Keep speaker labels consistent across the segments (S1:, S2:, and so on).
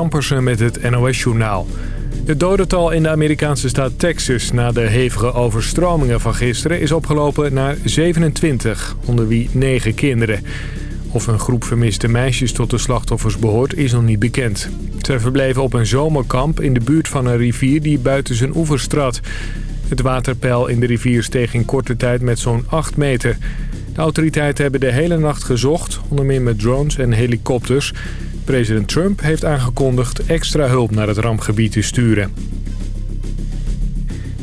S1: Kampersen met het NOS-journaal. Het dodental in de Amerikaanse staat Texas na de hevige overstromingen van gisteren is opgelopen naar 27, onder wie 9 kinderen. Of een groep vermiste meisjes tot de slachtoffers behoort is nog niet bekend. Ze verbleven op een zomerkamp in de buurt van een rivier die buiten zijn oevers trad. Het waterpeil in de rivier steeg in korte tijd met zo'n 8 meter. De autoriteiten hebben de hele nacht gezocht, onder meer met drones en helikopters... President Trump heeft aangekondigd extra hulp naar het rampgebied te sturen.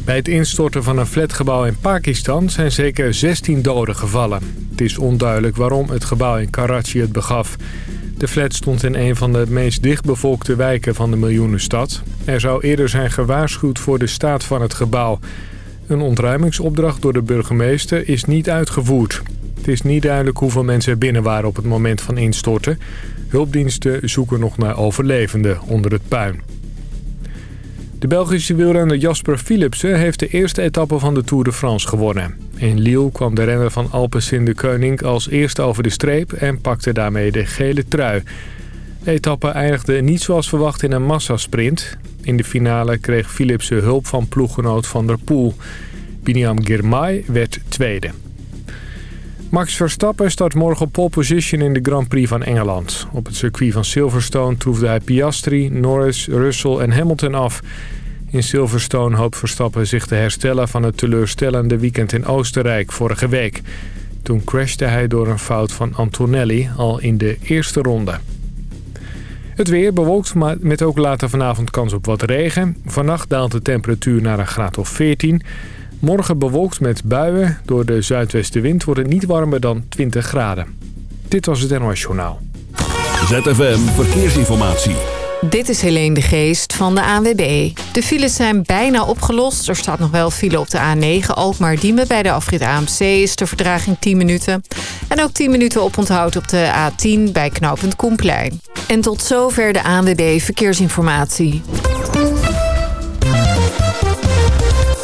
S1: Bij het instorten van een flatgebouw in Pakistan zijn zeker 16 doden gevallen. Het is onduidelijk waarom het gebouw in Karachi het begaf. De flat stond in een van de meest dichtbevolkte wijken van de miljoenenstad. Er zou eerder zijn gewaarschuwd voor de staat van het gebouw. Een ontruimingsopdracht door de burgemeester is niet uitgevoerd. Het is niet duidelijk hoeveel mensen er binnen waren op het moment van instorten. Hulpdiensten zoeken nog naar overlevenden onder het puin. De Belgische wielrenner Jasper Philipsen heeft de eerste etappe van de Tour de France gewonnen. In Lille kwam de renner van Alpecin de Koning als eerste over de streep en pakte daarmee de gele trui. De etappe eindigde niet zoals verwacht in een massasprint. In de finale kreeg Philipsen hulp van ploeggenoot Van der Poel. Biniam Girmay werd tweede. Max Verstappen start morgen op pole position in de Grand Prix van Engeland. Op het circuit van Silverstone troefde hij Piastri, Norris, Russell en Hamilton af. In Silverstone hoopt Verstappen zich te herstellen van het teleurstellende weekend in Oostenrijk vorige week. Toen crashte hij door een fout van Antonelli al in de eerste ronde. Het weer bewolkt, maar met ook later vanavond kans op wat regen. Vannacht daalt de temperatuur naar een graad of 14 Morgen bewolkt met buien. Door de zuidwestenwind wordt het niet warmer dan 20 graden. Dit was het NOS Journaal.
S2: ZFM Verkeersinformatie.
S3: Dit is Helene de Geest van de ANWB. De files zijn bijna opgelost. Er staat nog wel file op de A9 Alkmaar-Diemen. Bij de afrit AMC is de verdraging 10 minuten. En ook 10 minuten oponthoud op de A10 bij knooppunt Koenplein. En tot zover de ANWB Verkeersinformatie.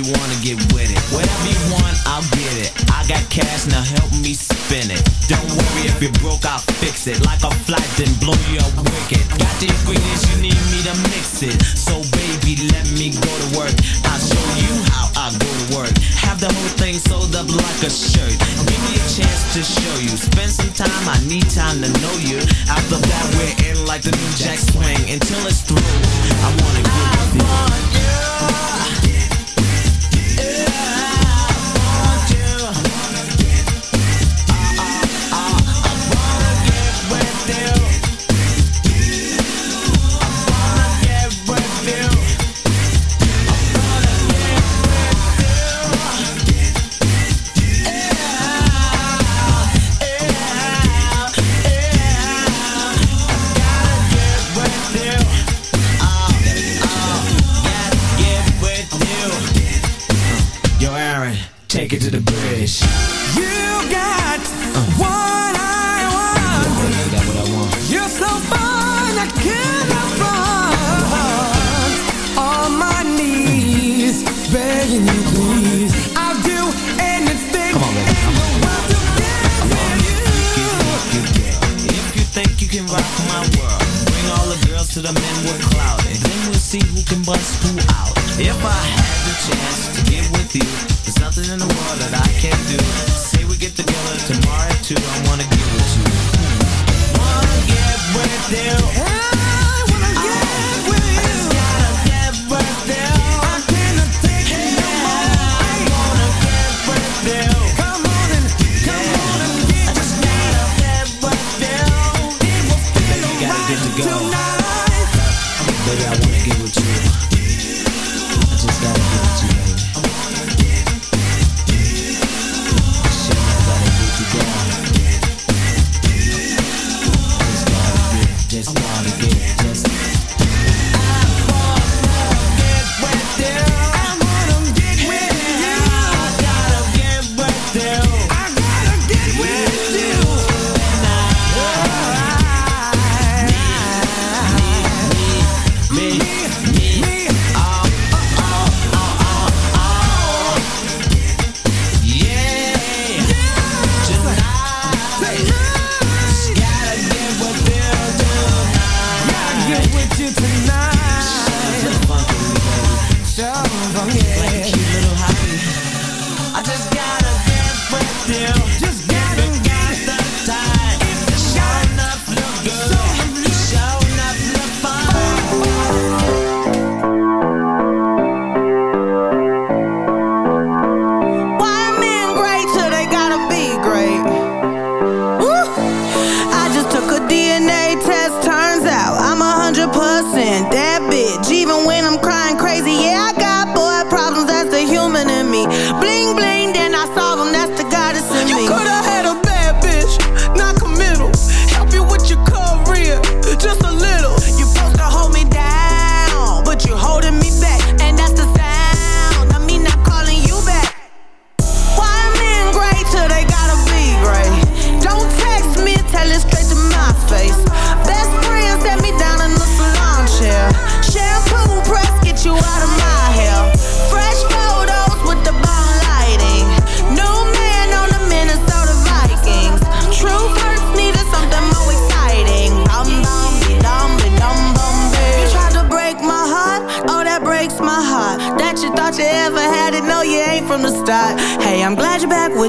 S4: With you. Rock my world, bring all the girls to the men with clout, and then we'll see who can bust who out. If I had the chance to get with you, there's nothing in the world that I can't do. Say we get together tomorrow two, I wanna get with you. Wanna get with you.
S5: Crying crazy,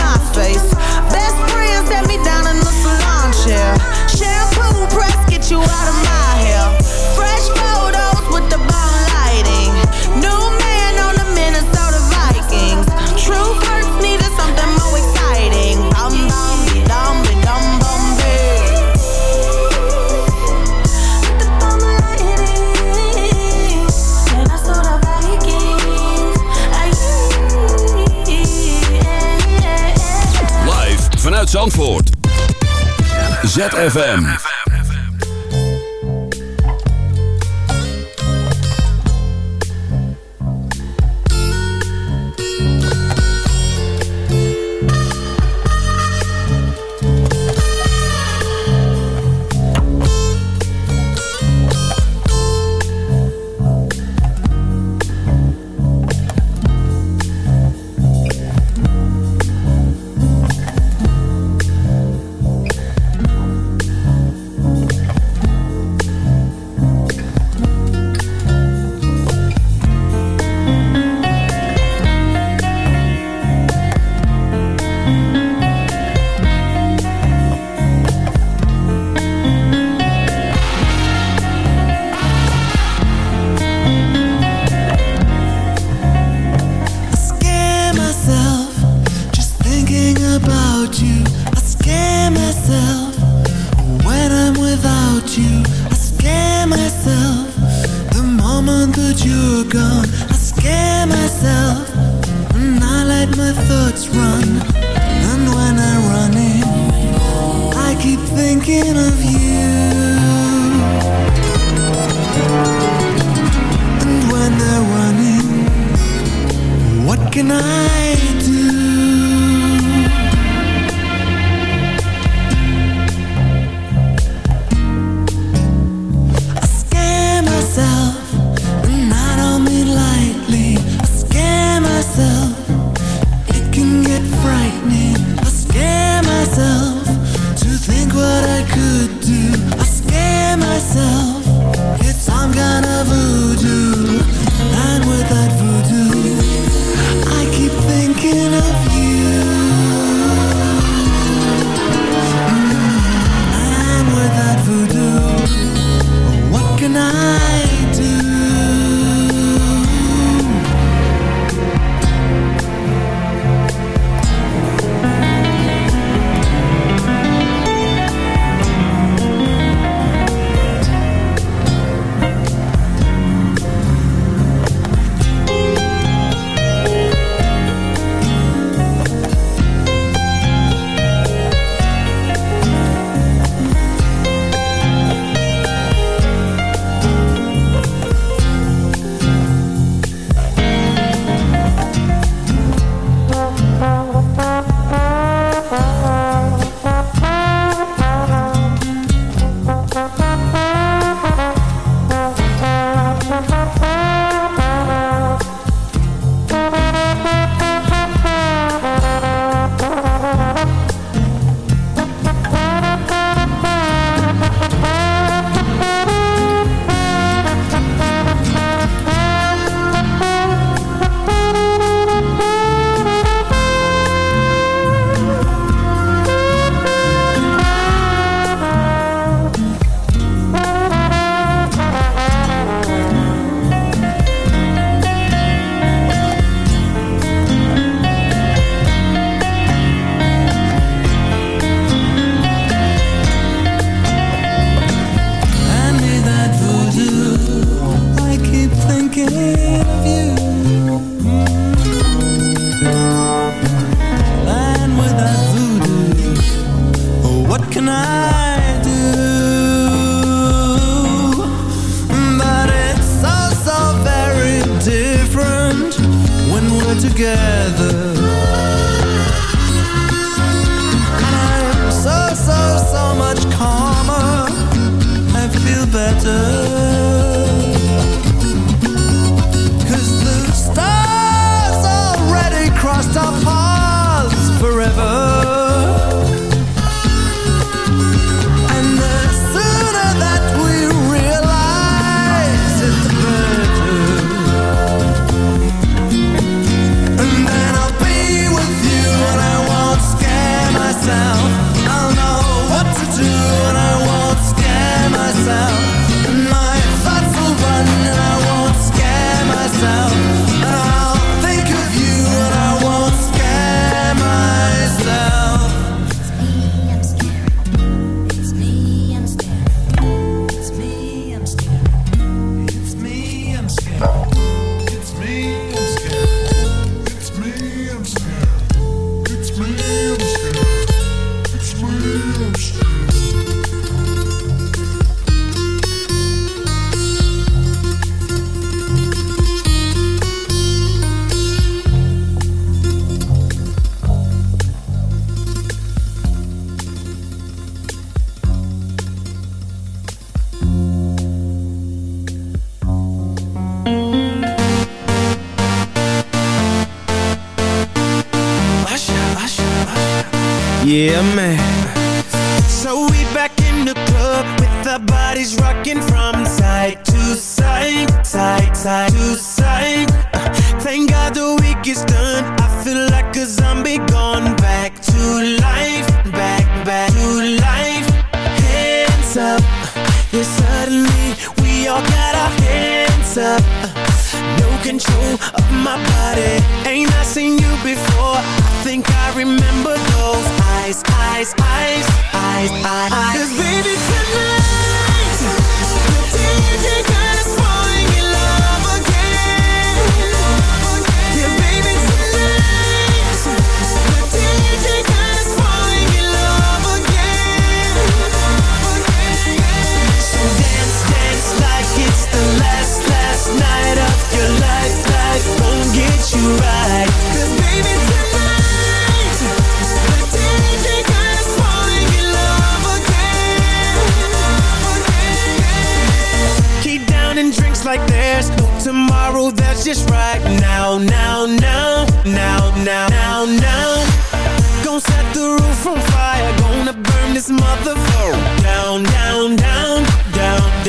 S5: my face. Best set me down in the salon chair. Shampoo press, get you out of my hair.
S2: Zandvoort. ZFM.
S6: my thoughts run And when I run in I keep thinking of you And when they're running What can I do?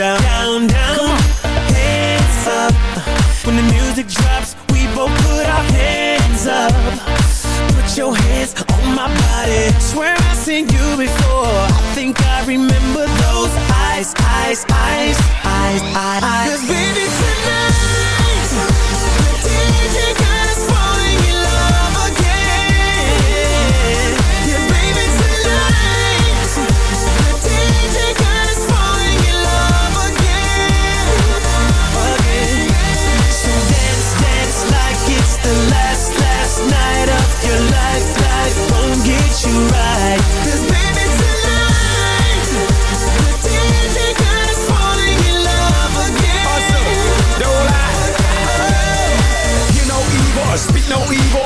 S7: Down, down, down, down. Come on, hands up. When the music drops, we both put our hands up. Put your hands on my body. Swear I've seen you before. I think I remember those eyes, eyes, eyes, eyes, eyes. eyes. Cause baby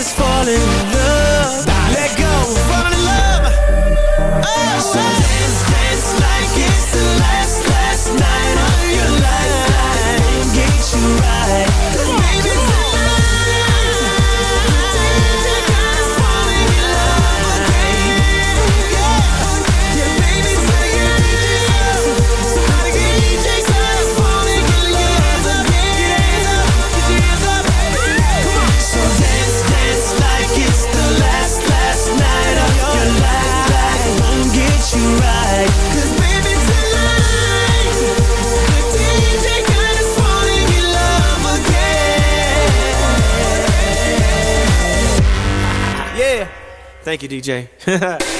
S7: Us falling in love. Let go, falling in love. Oh, so dance, dance like it's the last, last night of your life. Get you right, Thank you, DJ.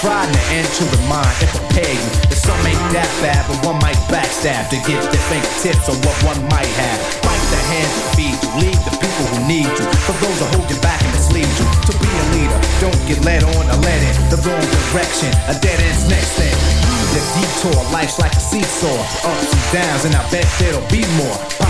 S8: careful. You can try to the mind and prepare you. That some ain't that bad, but one might backstab to get their fingertips on what one might have. Bite the hand that feed you, leave the people who need you. For those who hold you back and mislead you. To be a leader, don't get led on or led in the wrong direction. A dead end's next thing. The detour, life's like a seesaw. Ups and downs, and I bet there'll be more.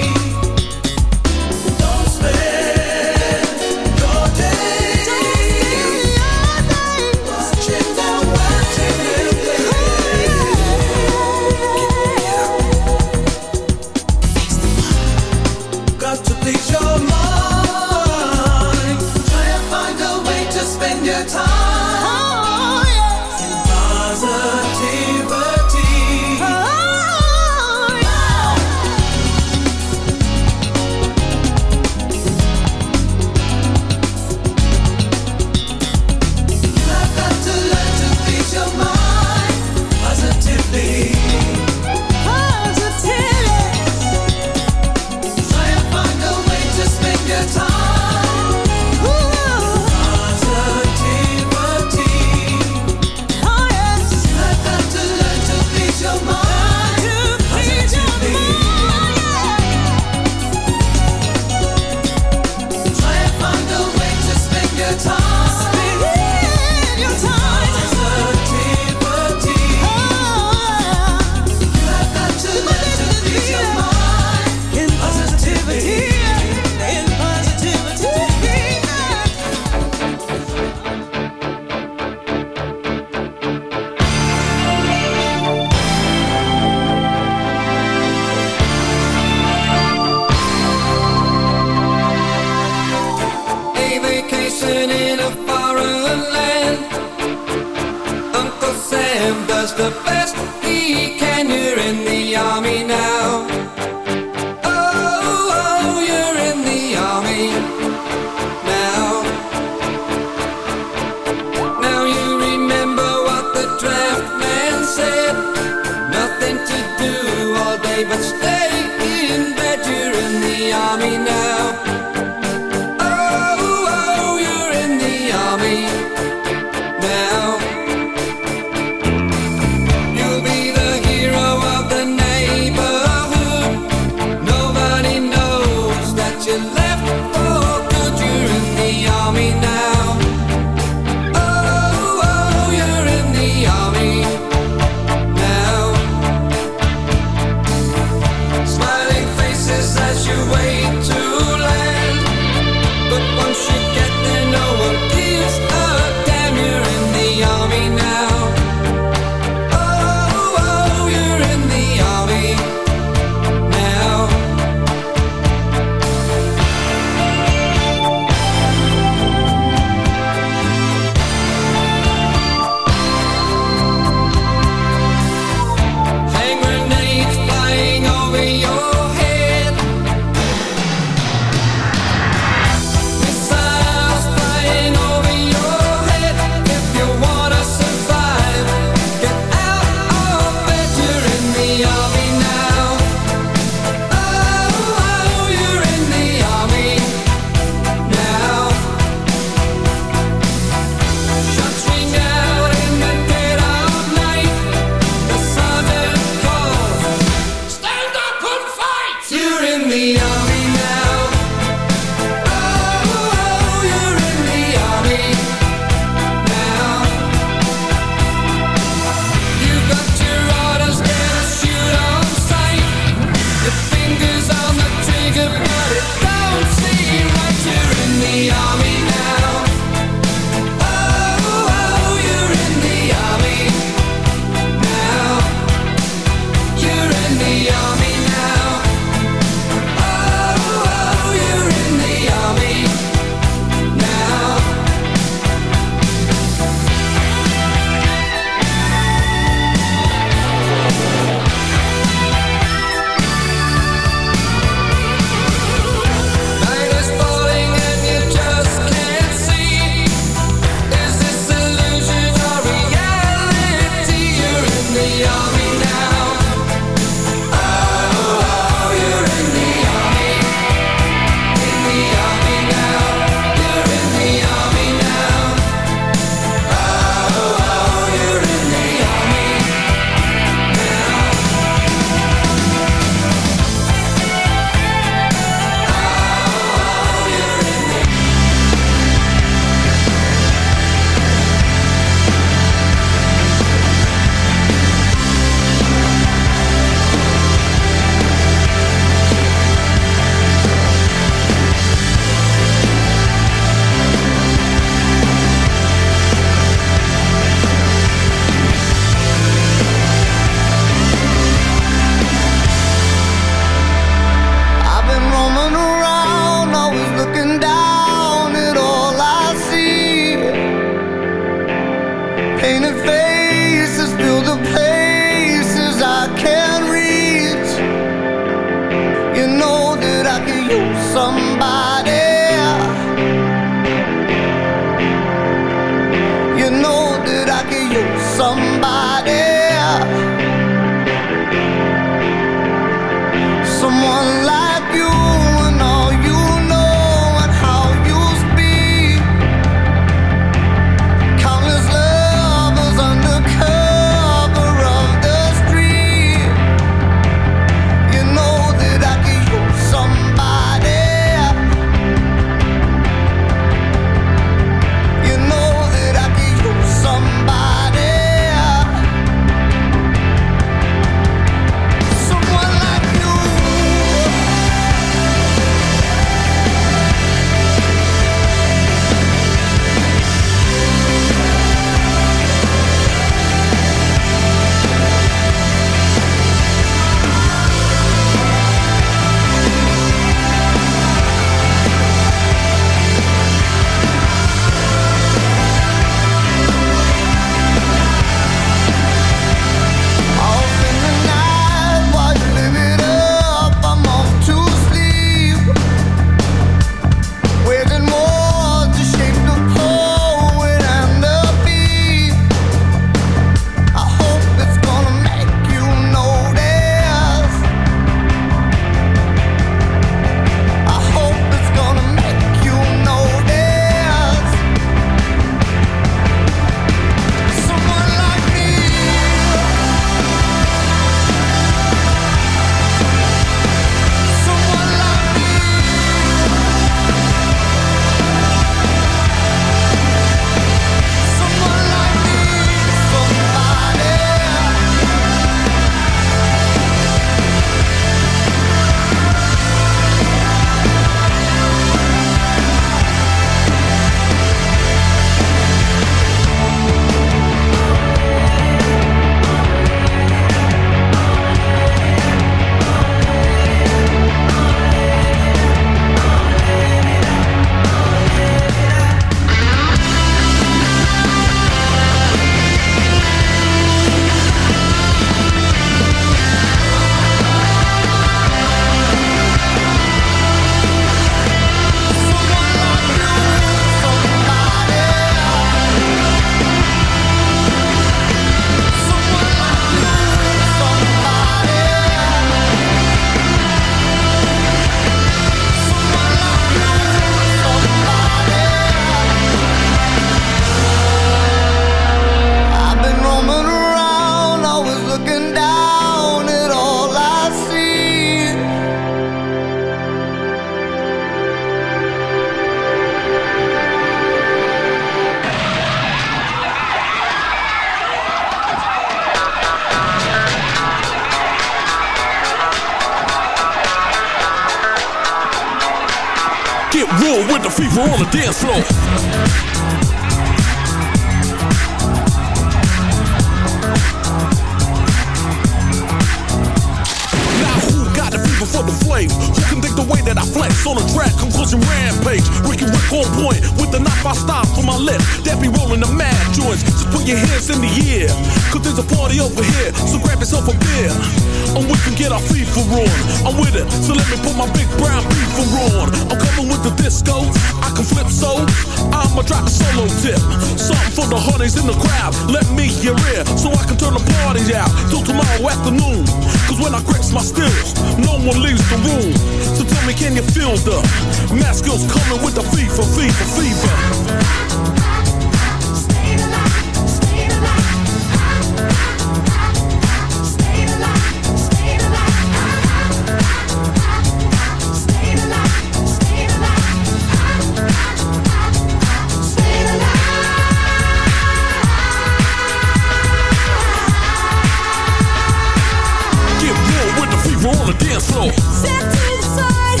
S5: Step to the side.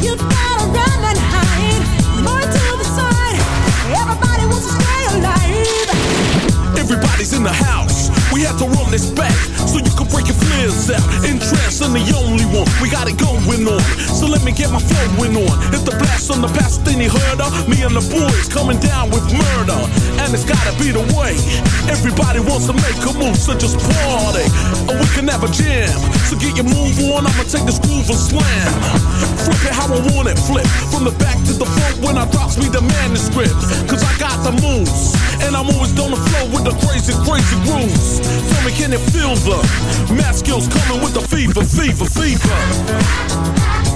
S5: You gotta run and hide. More to the side. Everybody wants to stay alive.
S2: Everybody's in the house. We have to run this back so you can break your out. The only one. We got it going on. So let me get my flowing on. Hit the blast on the past thing you heard of. Me and the boys coming down with murder. And it's gotta be the way. Everybody wants to make a move, so just party. Or we can have a jam. So get your move on. I'ma take this groove and slam. Flip it how I want it. Flip from the back to the front when I drops me the manuscript. Cause I got the moves. And I'm always on the flow with the crazy, crazy grooves. Tell me, can you feel the math skills coming with the fever, fever, fever?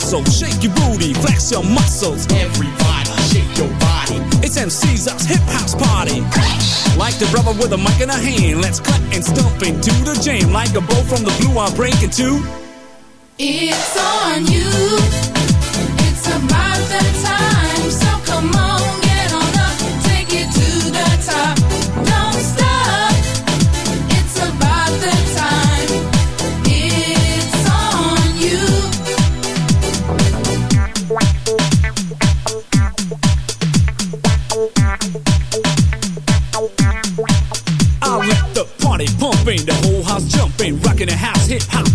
S9: Hustle Shake your booty, flex your muscles. Everybody, shake your body. It's MC's us hip house party. Like the brother with a mic in a hand. Let's cut and stomp into the jam. Like a bow from the blue, I'm breaking two
S10: It's on you. It's about that time.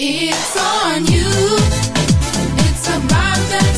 S10: It's on you. It's about that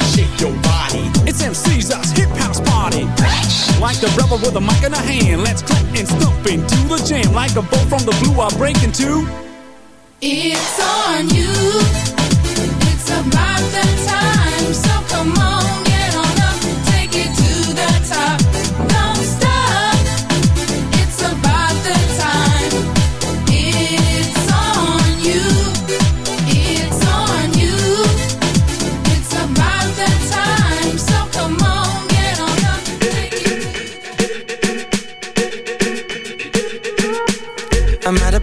S9: shake your body. It's MC's us hip house party. Like the rebel with a mic in a hand. Let's clap and stomp into the jam. Like a bolt from the blue, I break into.
S10: It's on you. It's about that time. So come on,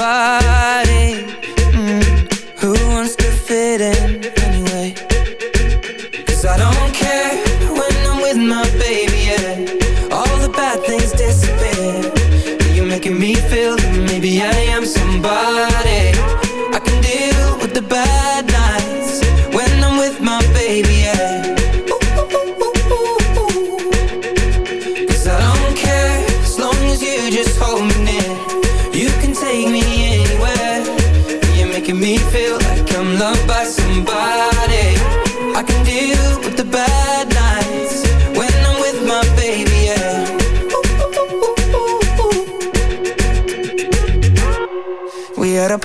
S11: nobody.